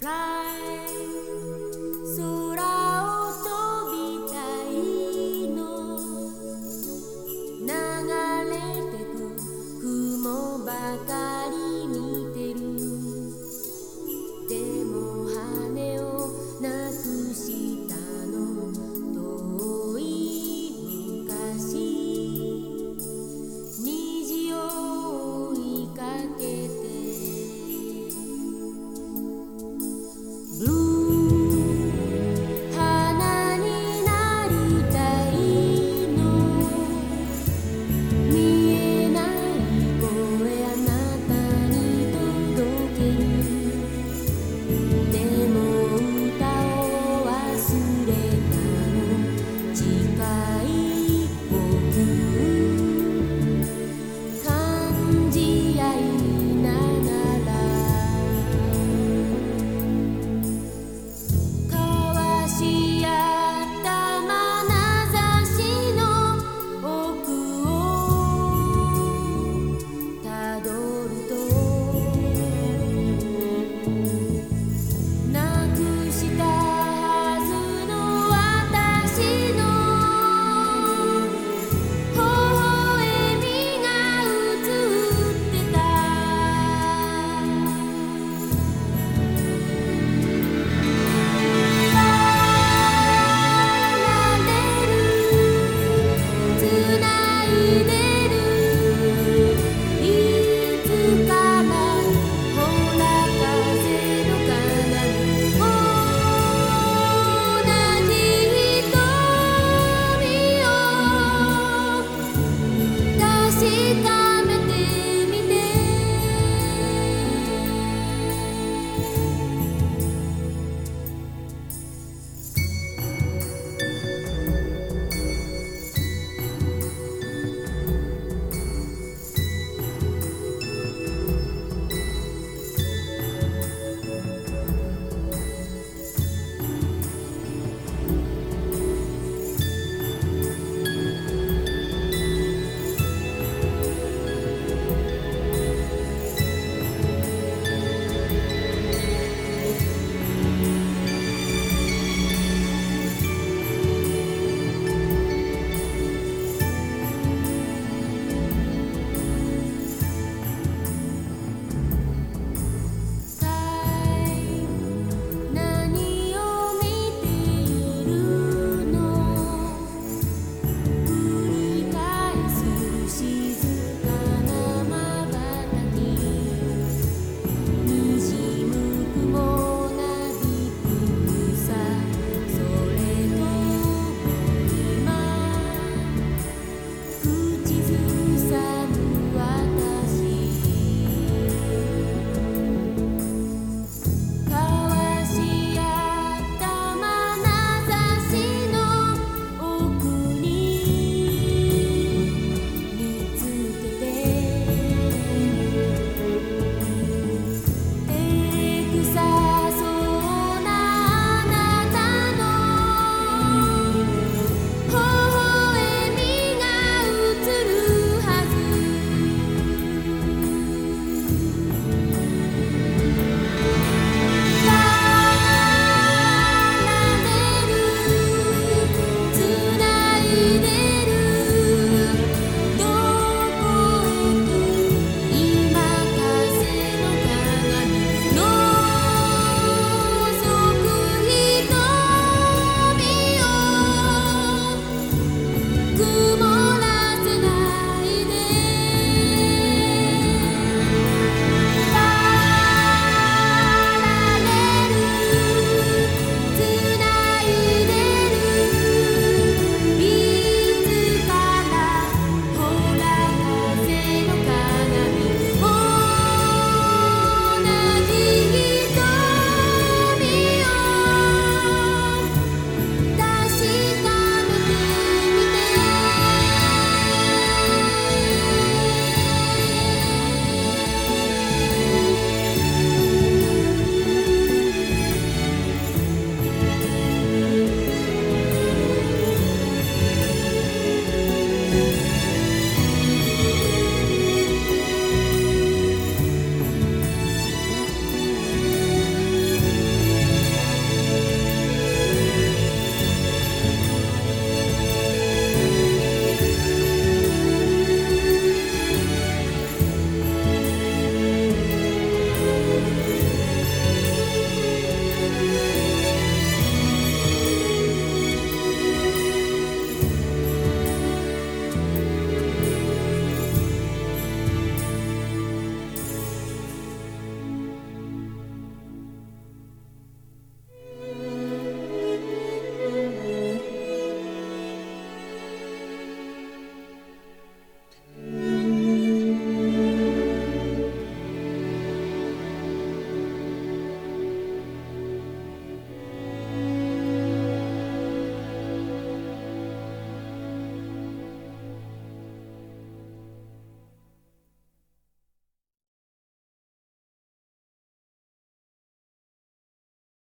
fly.